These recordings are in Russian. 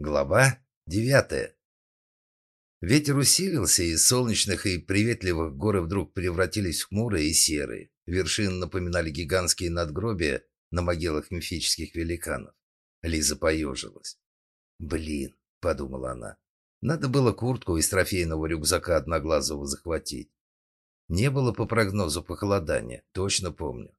Глава девятая. Ветер усилился, и солнечных и приветливых горы вдруг превратились в хмурые и серые. Вершины напоминали гигантские надгробия на могилах мифических великанов. Лиза поежилась. «Блин», — подумала она, — «надо было куртку из трофейного рюкзака одноглазого захватить. Не было по прогнозу похолодания, точно помню.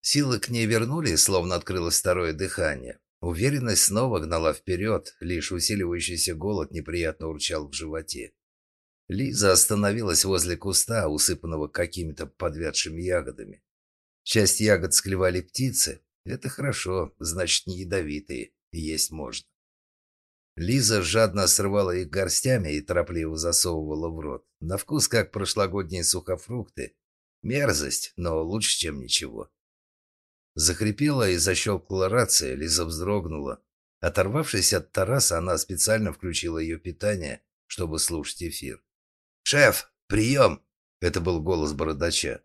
Силы к ней вернулись, словно открылось второе дыхание. Уверенность снова гнала вперед, лишь усиливающийся голод неприятно урчал в животе. Лиза остановилась возле куста, усыпанного какими-то подвядшими ягодами. Часть ягод склевали птицы. Это хорошо, значит, не ядовитые, есть можно. Лиза жадно срывала их горстями и торопливо засовывала в рот. На вкус, как прошлогодние сухофрукты. Мерзость, но лучше, чем ничего. Захрипела и защелкала рация, Лиза вздрогнула. Оторвавшись от Тараса, она специально включила ее питание, чтобы слушать эфир. «Шеф, прием!» — это был голос бородача.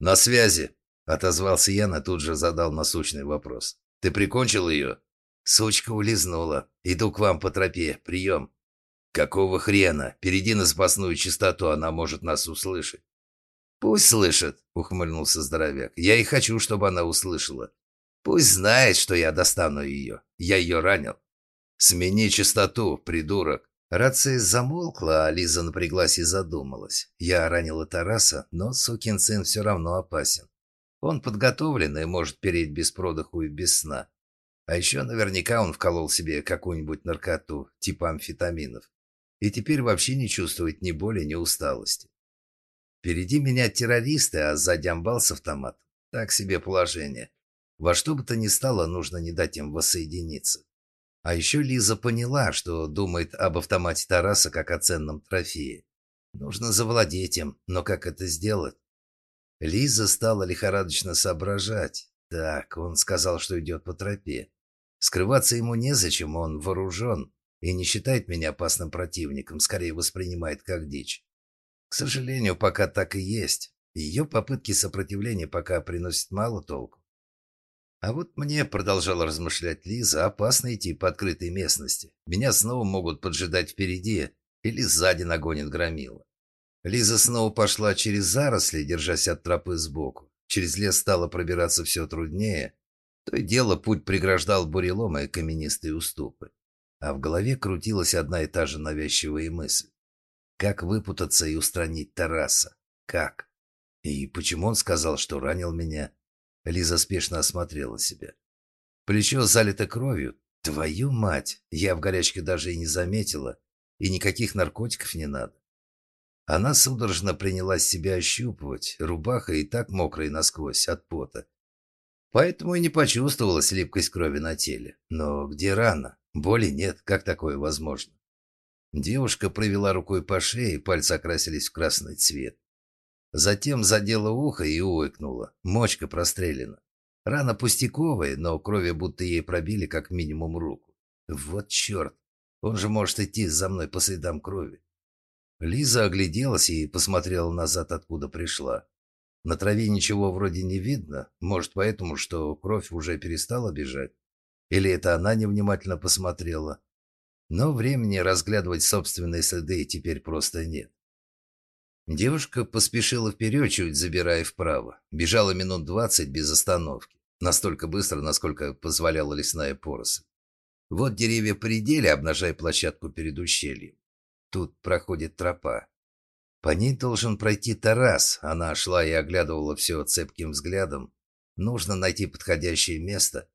«На связи!» — отозвался Ян и тут же задал насущный вопрос. «Ты прикончил ее?» «Сучка улизнула. Иду к вам по тропе. Прием!» «Какого хрена? Перейди на запасную частоту, она может нас услышать». «Пусть слышит», — ухмыльнулся здоровяк. «Я и хочу, чтобы она услышала. Пусть знает, что я достану ее. Я ее ранил». «Смени частоту, придурок». Рация замолкла, а Лиза напряглась и задумалась. Я ранила Тараса, но сукин сын все равно опасен. Он подготовлен и может переть без продыху и без сна. А еще наверняка он вколол себе какую-нибудь наркоту, типа амфетаминов. И теперь вообще не чувствует ни боли, ни усталости. Впереди меня террористы, а сзади амбал с автоматом. Так себе положение. Во что бы то ни стало, нужно не дать им воссоединиться. А еще Лиза поняла, что думает об автомате Тараса как о ценном трофее. Нужно завладеть им, но как это сделать? Лиза стала лихорадочно соображать. Так, он сказал, что идет по тропе. Скрываться ему незачем, он вооружен и не считает меня опасным противником, скорее воспринимает как дичь. К сожалению, пока так и есть. Ее попытки сопротивления пока приносят мало толку. А вот мне, продолжала размышлять Лиза, опасно идти по открытой местности. Меня снова могут поджидать впереди или сзади нагонит громила. Лиза снова пошла через заросли, держась от тропы сбоку. Через лес стало пробираться все труднее. То и дело путь преграждал буреломы и каменистые уступы. А в голове крутилась одна и та же навязчивая мысль. Как выпутаться и устранить Тараса? Как? И почему он сказал, что ранил меня? Лиза спешно осмотрела себя. Плечо залито кровью. Твою мать! Я в горячке даже и не заметила. И никаких наркотиков не надо. Она судорожно принялась себя ощупывать. Рубаха и так мокрая насквозь от пота. Поэтому и не почувствовалась липкость крови на теле. Но где рана? Боли нет. Как такое возможно? Девушка провела рукой по шее, пальцы окрасились в красный цвет. Затем задела ухо и уикнула. Мочка прострелена. Рана пустяковая, но крови будто ей пробили как минимум руку. Вот черт! Он же может идти за мной по следам крови. Лиза огляделась и посмотрела назад, откуда пришла. На траве ничего вроде не видно. Может, поэтому, что кровь уже перестала бежать? Или это она невнимательно посмотрела? Но времени разглядывать собственные следы теперь просто нет. Девушка поспешила вперед, чуть забирая вправо. Бежала минут двадцать без остановки. Настолько быстро, насколько позволяла лесная поросль. Вот деревья пределе, обнажая площадку перед ущельем. Тут проходит тропа. По ней должен пройти Тарас. Она шла и оглядывала все цепким взглядом. Нужно найти подходящее место,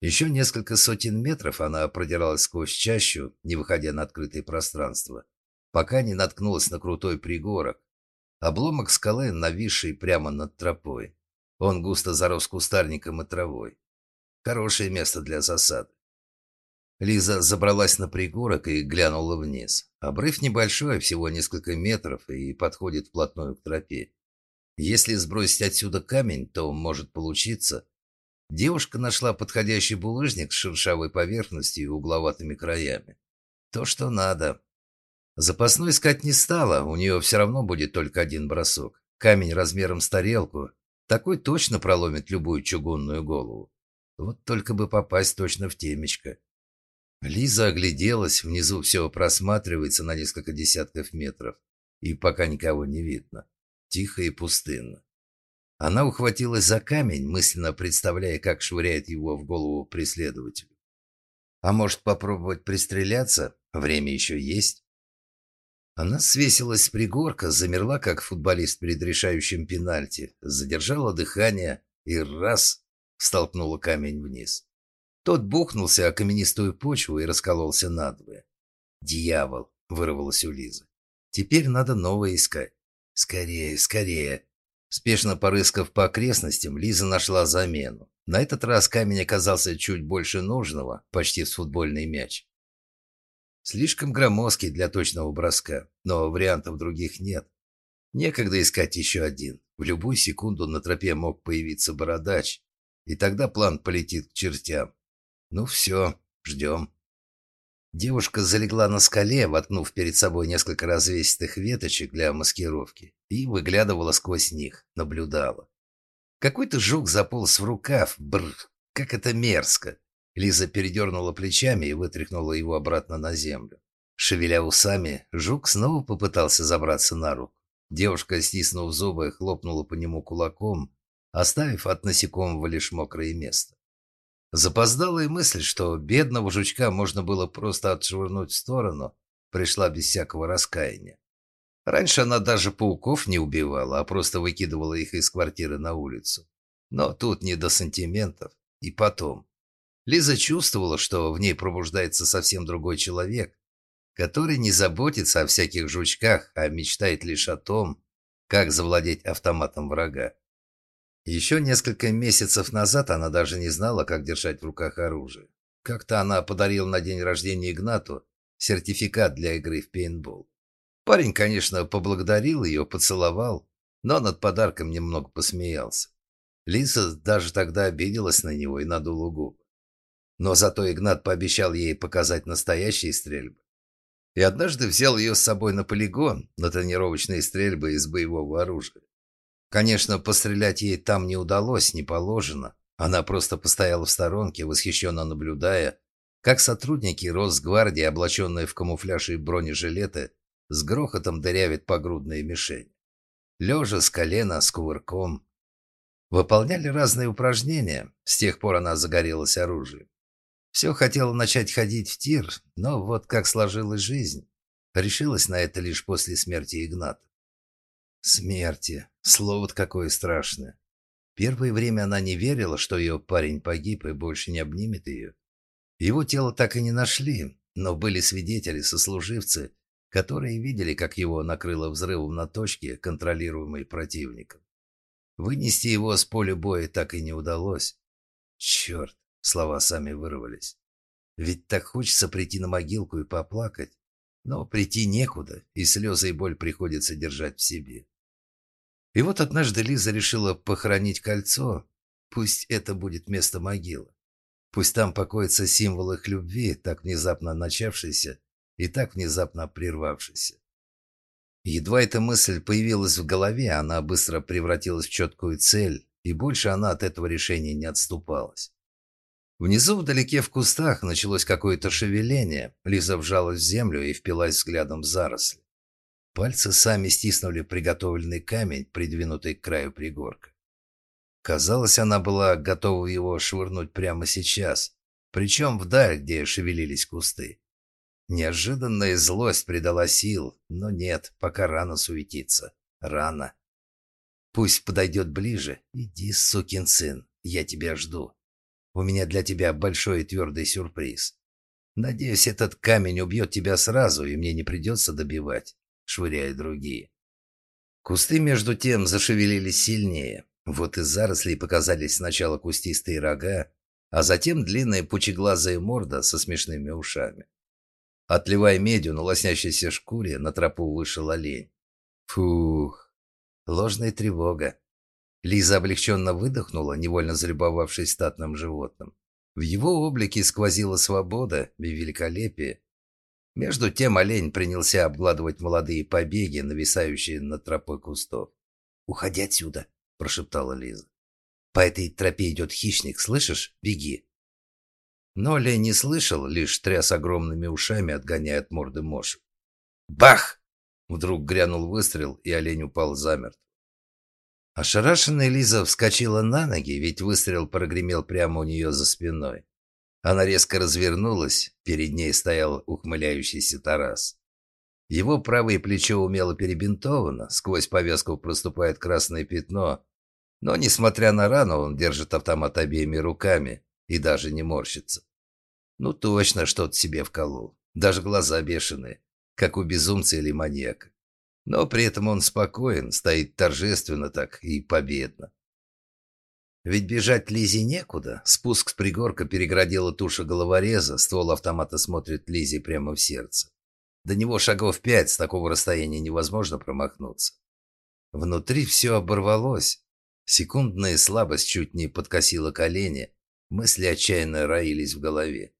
еще несколько сотен метров она продиралась сквозь чащу, не выходя на открытое пространство, пока не наткнулась на крутой пригорок. Обломок скалы, нависший прямо над тропой. Он густо зарос кустарником и травой. Хорошее место для засады. Лиза забралась на пригорок и глянула вниз. Обрыв небольшой, всего несколько метров, и подходит вплотную к тропе. Если сбросить отсюда камень, то может получиться, Девушка нашла подходящий булыжник с шершавой поверхностью и угловатыми краями. То, что надо. Запасной искать не стала, у нее все равно будет только один бросок. Камень размером с тарелку. Такой точно проломит любую чугунную голову. Вот только бы попасть точно в темечко. Лиза огляделась, внизу все просматривается на несколько десятков метров, и пока никого не видно. Тихо и пустынно. Она ухватилась за камень, мысленно представляя, как швыряет его в голову преследователю. А может попробовать пристреляться? Время еще есть. Она свесилась с пригорка, замерла, как футболист перед решающим пенальти, задержала дыхание и раз столкнула камень вниз. Тот бухнулся о каменистую почву и раскололся надвое. «Дьявол!» — вырвалось у Лизы. «Теперь надо новое искать. Скорее, скорее!» Спешно порыскав по окрестностям, Лиза нашла замену. На этот раз камень оказался чуть больше нужного, почти с футбольный мяч. Слишком громоздкий для точного броска, но вариантов других нет. Некогда искать еще один. В любую секунду на тропе мог появиться бородач, и тогда план полетит к чертям. Ну все, ждем. Девушка залегла на скале, воткнув перед собой несколько развесистых веточек для маскировки, и выглядывала сквозь них, наблюдала. Какой-то жук заполз в рукав. Бррр, как это мерзко. Лиза передернула плечами и вытряхнула его обратно на землю. Шевеля усами, жук снова попытался забраться на руку. Девушка, стиснув зубы, хлопнула по нему кулаком, оставив от насекомого лишь мокрое место. Запоздалая мысль, что бедного жучка можно было просто отшвырнуть в сторону, пришла без всякого раскаяния. Раньше она даже пауков не убивала, а просто выкидывала их из квартиры на улицу. Но тут не до сантиментов. И потом. Лиза чувствовала, что в ней пробуждается совсем другой человек, который не заботится о всяких жучках, а мечтает лишь о том, как завладеть автоматом врага. Еще несколько месяцев назад она даже не знала, как держать в руках оружие. Как-то она подарила на день рождения Игнату сертификат для игры в пейнтбол. Парень, конечно, поблагодарил ее, поцеловал, но над подарком немного посмеялся. Лиза даже тогда обиделась на него и надула губы. Но зато Игнат пообещал ей показать настоящие стрельбы. И однажды взял ее с собой на полигон, на тренировочные стрельбы из боевого оружия. Конечно, пострелять ей там не удалось, не положено. Она просто постояла в сторонке, восхищенно наблюдая, как сотрудники Росгвардии, облаченные в камуфляж и бронежилеты, с грохотом дырявят погрудные мишени. Лежа с колена, с кувырком. Выполняли разные упражнения, с тех пор она загорелась оружием. Все хотела начать ходить в тир, но вот как сложилась жизнь. Решилась на это лишь после смерти Игната. Смерти. Слово-то какое страшное. Первое время она не верила, что ее парень погиб и больше не обнимет ее. Его тело так и не нашли, но были свидетели, сослуживцы, которые видели, как его накрыло взрывом на точке, контролируемой противником. Вынести его с поля боя так и не удалось. Черт, Слова сами вырвались. Ведь так хочется прийти на могилку и поплакать. Но прийти некуда, и слезы и боль приходится держать в себе. И вот однажды Лиза решила похоронить кольцо. Пусть это будет место могилы. Пусть там покоится символ их любви, так внезапно начавшийся и так внезапно прервавшийся. Едва эта мысль появилась в голове, она быстро превратилась в четкую цель, и больше она от этого решения не отступалась. Внизу, вдалеке в кустах, началось какое-то шевеление. Лиза вжалась в землю и впилась взглядом в заросли. Пальцы сами стиснули приготовленный камень, придвинутый к краю пригорка. Казалось, она была готова его швырнуть прямо сейчас, причем вдаль, где шевелились кусты. Неожиданная злость придала сил, но нет, пока рано суетиться. Рано. Пусть подойдет ближе. Иди, сукин сын, я тебя жду. У меня для тебя большой и твердый сюрприз. Надеюсь, этот камень убьет тебя сразу, и мне не придется добивать, швыряя другие. Кусты, между тем, зашевелились сильнее. Вот из зарослей показались сначала кустистые рога, а затем длинная пучеглазая морда со смешными ушами. Отливая медью на лоснящейся шкуре, на тропу вышел олень. Фух, ложная тревога. Лиза облегченно выдохнула, невольно залюбовавшись статным животным. В его облике сквозила свобода и великолепие. Между тем олень принялся обгладывать молодые побеги, нависающие над тропой кустов. «Уходи отсюда», – прошептала Лиза. «По этой тропе идет хищник, слышишь? Беги». Но Лей не слышал, лишь тряс огромными ушами, отгоняя от морды Мошек. Бах! Вдруг грянул выстрел, и олень упал замертво. Ошарашенная Лиза вскочила на ноги, ведь выстрел прогремел прямо у нее за спиной. Она резко развернулась, перед ней стоял ухмыляющийся Тарас. Его правое плечо умело перебинтовано, сквозь повязку проступает красное пятно, но, несмотря на рану, он держит автомат обеими руками и даже не морщится. Ну, точно что-то себе вколол. Даже глаза бешеные как у безумца или маньяка. Но при этом он спокоен, стоит торжественно так и победно. Ведь бежать Лизе некуда. Спуск с пригорка переградила туша головореза, ствол автомата смотрит Лизе прямо в сердце. До него шагов пять, с такого расстояния невозможно промахнуться. Внутри все оборвалось. Секундная слабость чуть не подкосила колени, мысли отчаянно роились в голове.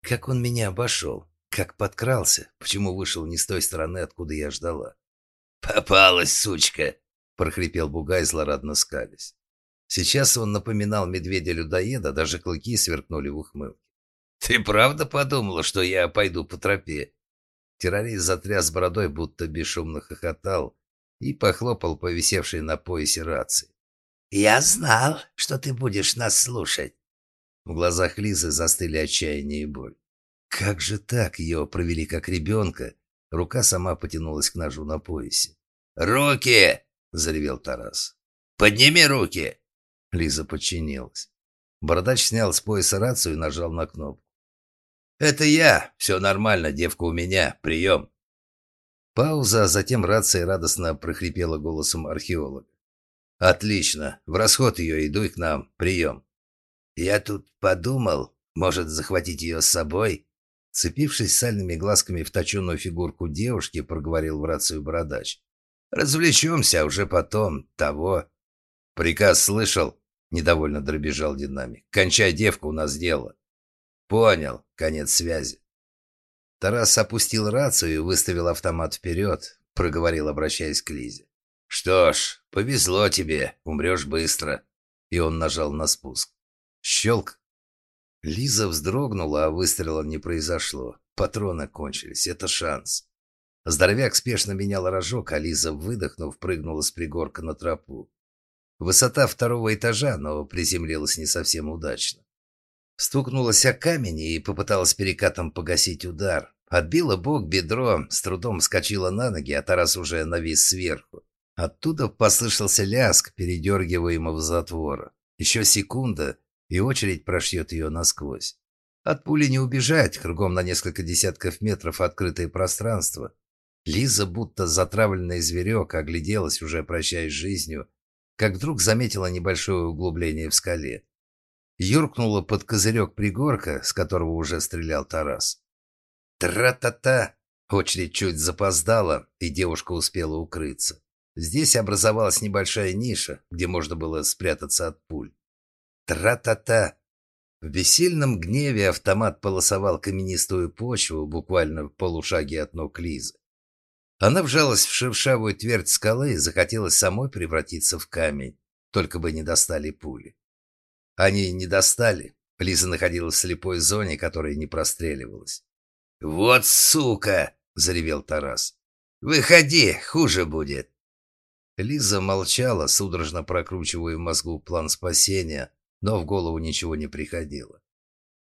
Как он меня обошел? Как подкрался? Почему вышел не с той стороны, откуда я ждала? «Попалась, сучка!» – прохрипел Бугай, злорадно скались. Сейчас он напоминал медведя-людоеда, даже клыки сверкнули в ухмылке. «Ты правда подумала, что я пойду по тропе?» Террорист затряс бородой, будто бесшумно хохотал, и похлопал по висевшей на поясе рации. «Я знал, что ты будешь нас слушать!» В глазах Лизы застыли отчаяние и боль. Как же так? Ее провели как ребенка. Рука сама потянулась к ножу на поясе. «Руки!» – заревел Тарас. «Подними руки!» Лиза подчинилась. Бородач снял с пояса рацию и нажал на кнопку. «Это я. Все нормально, девка у меня. Прием!» Пауза, а затем рация радостно прохрипела голосом археолога. «Отлично. В расход ее иду и к нам. Прием!» «Я тут подумал, может, захватить ее с собой?» Цепившись сальными глазками в точенную фигурку девушки, проговорил в рацию бородач. «Развлечемся, а уже потом. Того». «Приказ слышал?» – недовольно дробежал динамик. «Кончай, девка, у нас дело». «Понял. Конец связи». Тарас опустил рацию и выставил автомат вперед, проговорил, обращаясь к Лизе. «Что ж, повезло тебе, умрешь быстро». И он нажал на спуск. Щелк. Лиза вздрогнула, а выстрела не произошло. Патроны кончились. Это шанс. Здоровяк спешно менял рожок, а Лиза, выдохнув, прыгнула с пригорка на тропу. Высота второго этажа, но приземлилась не совсем удачно. Стукнулась о камень и попыталась перекатом погасить удар. Отбила бок бедро, с трудом вскочила на ноги, а Тарас уже навис сверху. Оттуда послышался ляск передергиваемого затвора. Еще секунда, и очередь прошьет ее насквозь. От пули не убежать, кругом на несколько десятков метров открытое пространство. Лиза, будто затравленный зверек, огляделась, уже прощаясь с жизнью, как вдруг заметила небольшое углубление в скале. Юркнула под козырек пригорка, с которого уже стрелял Тарас. Тра-та-та! Очередь чуть запоздала, и девушка успела укрыться. Здесь образовалась небольшая ниша, где можно было спрятаться от пуль. Тра-та-та! В бессильном гневе автомат полосовал каменистую почву буквально в полушаге от ног Лизы. Она вжалась в шершавую твердь скалы и захотелось самой превратиться в камень, только бы не достали пули. Они не достали. Лиза находилась в слепой зоне, которая не простреливалась. «Вот сука!» — заревел Тарас. «Выходи, хуже будет!» Лиза молчала, судорожно прокручивая в мозгу план спасения, но в голову ничего не приходило.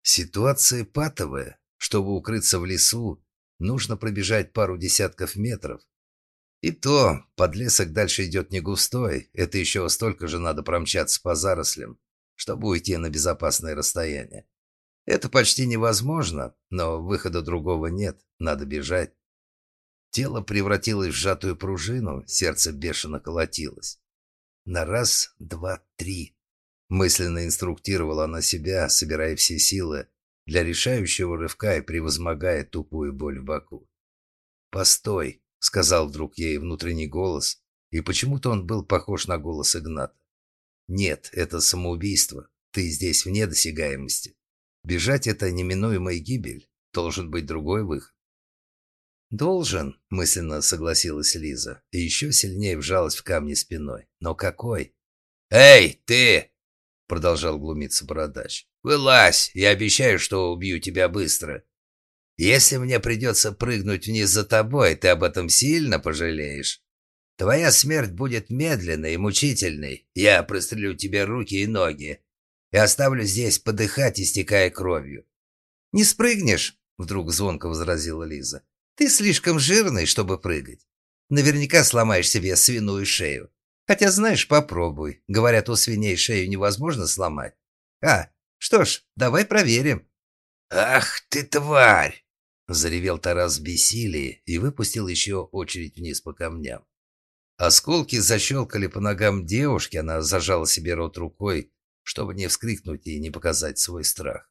Ситуация патовая. Чтобы укрыться в лесу, нужно пробежать пару десятков метров. И то, подлесок дальше идет не густой, это еще столько же надо промчаться по зарослям, чтобы уйти на безопасное расстояние. Это почти невозможно, но выхода другого нет, надо бежать. Тело превратилось в сжатую пружину, сердце бешено колотилось. На раз, два, три. Мысленно инструктировала она себя, собирая все силы для решающего рывка и превозмогая тупую боль в боку. «Постой», — сказал вдруг ей внутренний голос, и почему-то он был похож на голос Игната. «Нет, это самоубийство. Ты здесь вне досягаемости. Бежать — это неминуемая гибель. Должен быть другой выход». «Должен», — мысленно согласилась Лиза, и еще сильнее вжалась в камни спиной. «Но какой?» «Эй, ты!» Продолжал глумиться бородач. «Вылазь, я обещаю, что убью тебя быстро. Если мне придется прыгнуть вниз за тобой, ты об этом сильно пожалеешь. Твоя смерть будет медленной и мучительной. Я прострелю тебе руки и ноги и оставлю здесь подыхать, истекая кровью». «Не спрыгнешь?» — вдруг звонко возразила Лиза. «Ты слишком жирный, чтобы прыгать. Наверняка сломаешь себе свиную шею. Хотя, знаешь, попробуй. Говорят, у свиней шею невозможно сломать. А, что ж, давай проверим. Ах ты тварь! Заревел Тарас в бессилии и выпустил еще очередь вниз по камням. Осколки защелкали по ногам девушки, она зажала себе рот рукой, чтобы не вскрикнуть и не показать свой страх.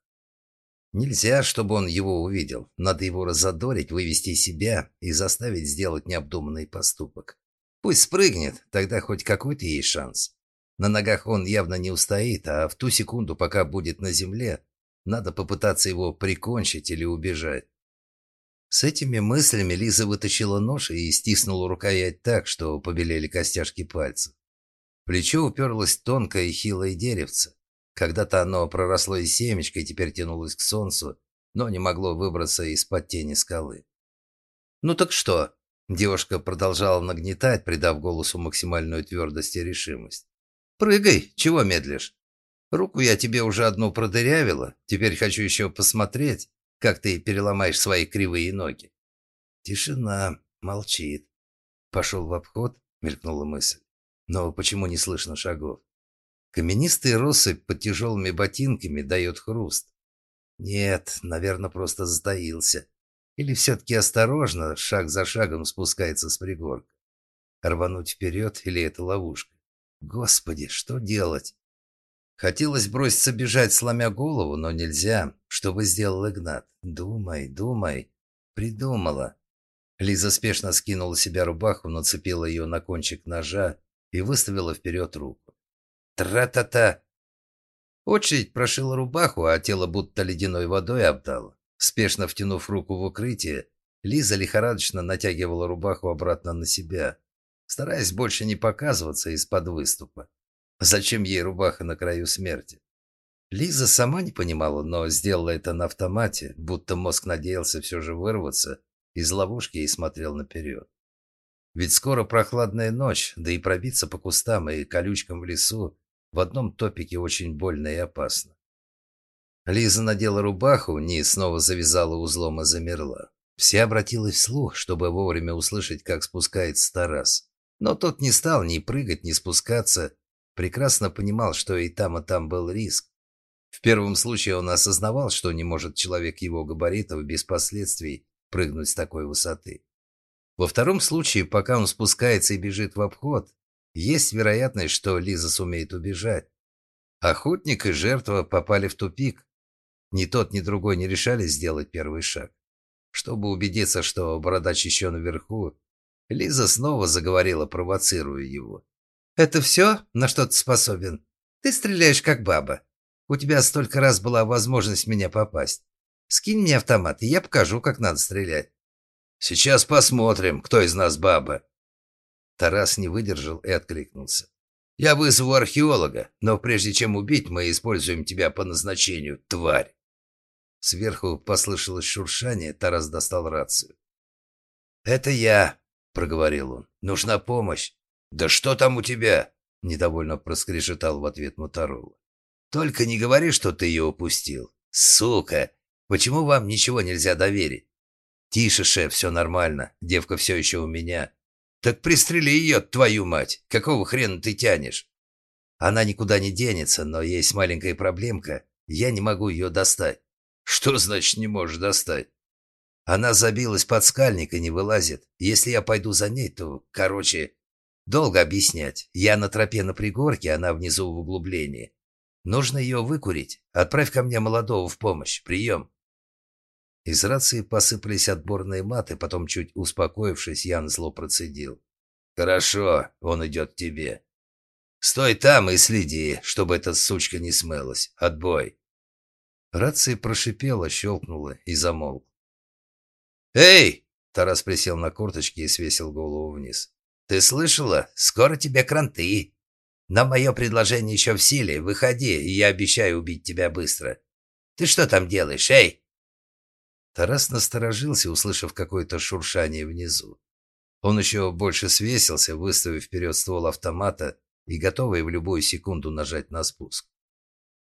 Нельзя, чтобы он его увидел. Надо его разодорить, вывести себя и заставить сделать необдуманный поступок. Пусть спрыгнет, тогда хоть какой-то есть шанс. На ногах он явно не устоит, а в ту секунду, пока будет на земле, надо попытаться его прикончить или убежать. С этими мыслями Лиза вытащила нож и стиснула рукоять так, что побелели костяшки пальцев. плечо уперлось тонкое и хилое деревце. Когда-то оно проросло из семечка и теперь тянулось к солнцу, но не могло выбраться из-под тени скалы. «Ну так что?» Девушка продолжала нагнетать, придав голосу максимальную твердость и решимость. «Прыгай, чего медлишь? Руку я тебе уже одну продырявила, теперь хочу еще посмотреть, как ты переломаешь свои кривые ноги». Тишина, молчит. Пошел в обход, мелькнула мысль. Но почему не слышно шагов? Каменистый россыпь под тяжелыми ботинками дает хруст. Нет, наверное, просто затаился. Или все-таки осторожно, шаг за шагом спускается с пригорка? Рвануть вперед или это ловушка? Господи, что делать? Хотелось броситься бежать, сломя голову, но нельзя. Что бы сделал Игнат? Думай, думай. Придумала. Лиза спешно скинула себя рубаху, нацепила ее на кончик ножа и выставила вперед руку. Тра-та-та! Очередь прошила рубаху, а тело будто ледяной водой обдало. Спешно втянув руку в укрытие, Лиза лихорадочно натягивала рубаху обратно на себя, стараясь больше не показываться из-под выступа. Зачем ей рубаха на краю смерти? Лиза сама не понимала, но сделала это на автомате, будто мозг надеялся все же вырваться из ловушки и смотрел наперед. Ведь скоро прохладная ночь, да и пробиться по кустам и колючкам в лесу в одном топике очень больно и опасно. Лиза надела рубаху, низ снова завязала узлом и замерла. Вся обратилась вслух, чтобы вовремя услышать, как спускается Тарас. Но тот не стал ни прыгать, ни спускаться. Прекрасно понимал, что и там, и там был риск. В первом случае он осознавал, что не может человек его габаритов без последствий прыгнуть с такой высоты. Во втором случае, пока он спускается и бежит в обход, есть вероятность, что Лиза сумеет убежать. Охотник и жертва попали в тупик, ни тот, ни другой не решались сделать первый шаг. Чтобы убедиться, что бородач еще наверху, Лиза снова заговорила, провоцируя его. «Это все, на что ты способен? Ты стреляешь, как баба. У тебя столько раз была возможность меня попасть. Скинь мне автомат, и я покажу, как надо стрелять». «Сейчас посмотрим, кто из нас баба». Тарас не выдержал и откликнулся. «Я вызову археолога, но прежде чем убить, мы используем тебя по назначению, тварь». Сверху послышалось шуршание, Тарас достал рацию. «Это я», — проговорил он. «Нужна помощь». «Да что там у тебя?» — недовольно проскрежетал в ответ Моторола. «Только не говори, что ты ее упустил. Сука! Почему вам ничего нельзя доверить?» «Тише, шеф, все нормально. Девка все еще у меня». «Так пристрели ее, твою мать! Какого хрена ты тянешь?» «Она никуда не денется, но есть маленькая проблемка. Я не могу ее достать». Что значит не можешь достать? Она забилась под скальник и не вылазит. Если я пойду за ней, то, короче, долго объяснять. Я на тропе на пригорке, она внизу в углублении. Нужно ее выкурить. Отправь ко мне молодого в помощь. Прием. Из рации посыпались отборные маты, потом, чуть успокоившись, Ян зло процедил. «Хорошо, он идет к тебе. Стой там и следи, чтобы эта сучка не смылась. Отбой!» Рация прошипела, щелкнула и замолк. «Эй!» – Тарас присел на корточки и свесил голову вниз. «Ты слышала? Скоро тебе кранты!» Но мое предложение еще в силе. Выходи, и я обещаю убить тебя быстро. Ты что там делаешь, эй?» Тарас насторожился, услышав какое-то шуршание внизу. Он еще больше свесился, выставив вперед ствол автомата и готовый в любую секунду нажать на спуск.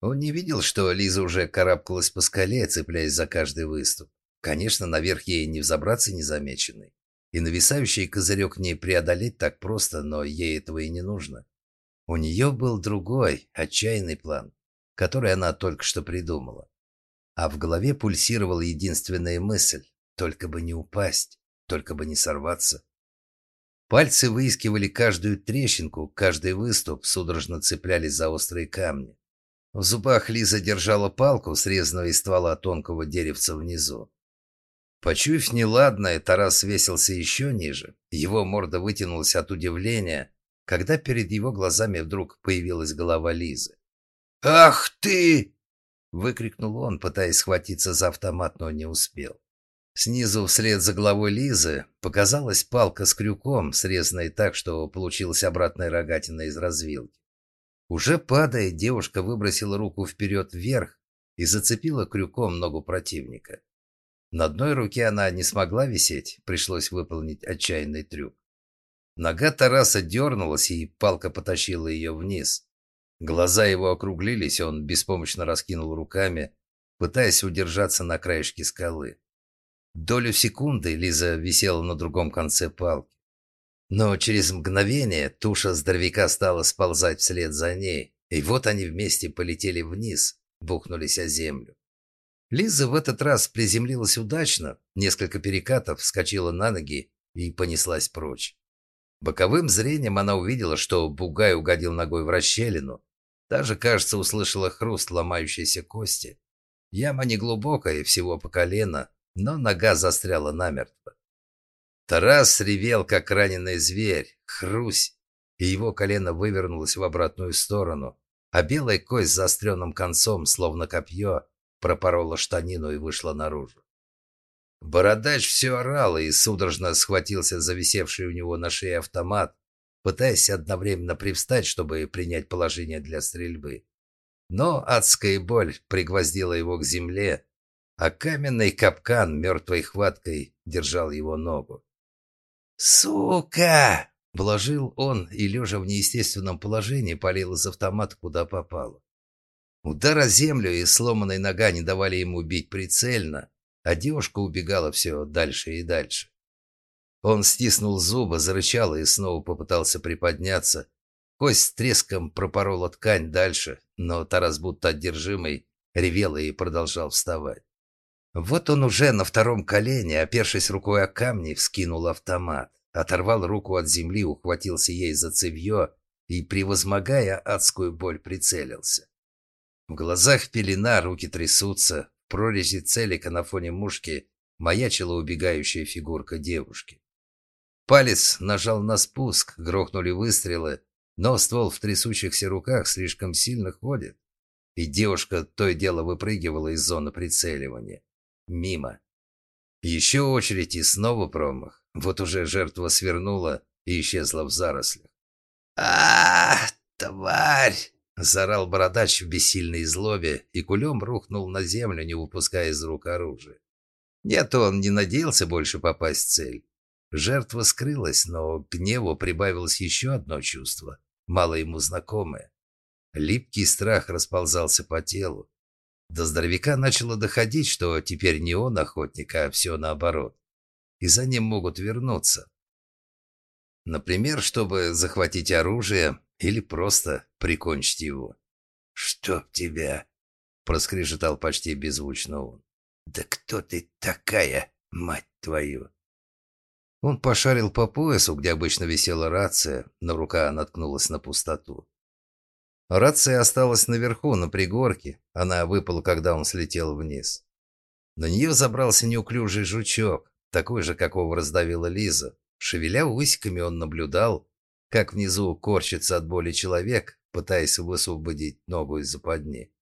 Он не видел, что Лиза уже карабкалась по скале, цепляясь за каждый выступ. Конечно, наверх ей не взобраться незамеченной. И нависающий козырек не преодолеть так просто, но ей этого и не нужно. У нее был другой, отчаянный план, который она только что придумала. А в голове пульсировала единственная мысль – только бы не упасть, только бы не сорваться. Пальцы выискивали каждую трещинку, каждый выступ, судорожно цеплялись за острые камни. В зубах Лиза держала палку, срезанную из ствола тонкого деревца внизу. Почуяв неладное, Тарас свесился еще ниже. Его морда вытянулась от удивления, когда перед его глазами вдруг появилась голова Лизы. «Ах ты!» — выкрикнул он, пытаясь схватиться за автомат, но не успел. Снизу, вслед за головой Лизы, показалась палка с крюком, срезанная так, что получилась обратная рогатина из развилки. Уже падая, девушка выбросила руку вперед вверх и зацепила крюком ногу противника. На одной руке она не смогла висеть, пришлось выполнить отчаянный трюк. Нога Тараса дернулась, и палка потащила ее вниз. Глаза его округлились, он беспомощно раскинул руками, пытаясь удержаться на краешке скалы. Долю секунды Лиза висела на другом конце палки. Но через мгновение туша здоровяка стала сползать вслед за ней, и вот они вместе полетели вниз, бухнулись о землю. Лиза в этот раз приземлилась удачно, несколько перекатов, вскочила на ноги и понеслась прочь. Боковым зрением она увидела, что бугай угодил ногой в расщелину. Даже, кажется, услышала хруст ломающейся кости. Яма неглубокая, всего по колено, но нога застряла намертво. Тарас ревел, как раненый зверь, хрусь, и его колено вывернулось в обратную сторону, а белая кость с заостренным концом, словно копье, пропорола штанину и вышла наружу. Бородач все орал и судорожно схватился за висевший у него на шее автомат, пытаясь одновременно привстать, чтобы принять положение для стрельбы. Но адская боль пригвоздила его к земле, а каменный капкан мертвой хваткой держал его ногу. «Сука!» — вложил он и, лежа в неестественном положении, полил из автомата куда попало. Удар о землю и сломанная нога не давали ему бить прицельно, а девушка убегала все дальше и дальше. Он стиснул зубы, зарычал и снова попытался приподняться. Кость с треском пропорола ткань дальше, но Тарас, будто одержимый, ревел и продолжал вставать. Вот он уже на втором колене, опершись рукой о камни, вскинул автомат, оторвал руку от земли, ухватился ей за цевье и, превозмогая адскую боль, прицелился. В глазах пелена, руки трясутся, прорези целика на фоне мушки маячила убегающая фигурка девушки. Палец нажал на спуск, грохнули выстрелы, но ствол в трясущихся руках слишком сильно ходит, и девушка то и дело выпрыгивала из зоны прицеливания. Мимо. Еще очередь и снова промах. Вот уже жертва свернула и исчезла в зарослях. а, тварь!» Заорал бородач в бессильной злобе и кулем рухнул на землю, не выпуская из рук оружия. Нет, он не надеялся больше попасть в цель. Жертва скрылась, но к гневу прибавилось еще одно чувство, мало ему знакомое. Липкий страх расползался по телу. До здоровяка начало доходить, что теперь не он охотник, а все наоборот. И за ним могут вернуться. Например, чтобы захватить оружие или просто прикончить его. «Чтоб тебя!» — проскрежетал почти беззвучно он. «Да кто ты такая, мать твою?» Он пошарил по поясу, где обычно висела рация, но рука наткнулась на пустоту. Рация осталась наверху, на пригорке. Она выпала, когда он слетел вниз. На нее забрался неуклюжий жучок, такой же, какого раздавила Лиза. Шевеля усиками, он наблюдал, как внизу корчится от боли человек, пытаясь высвободить ногу из западни.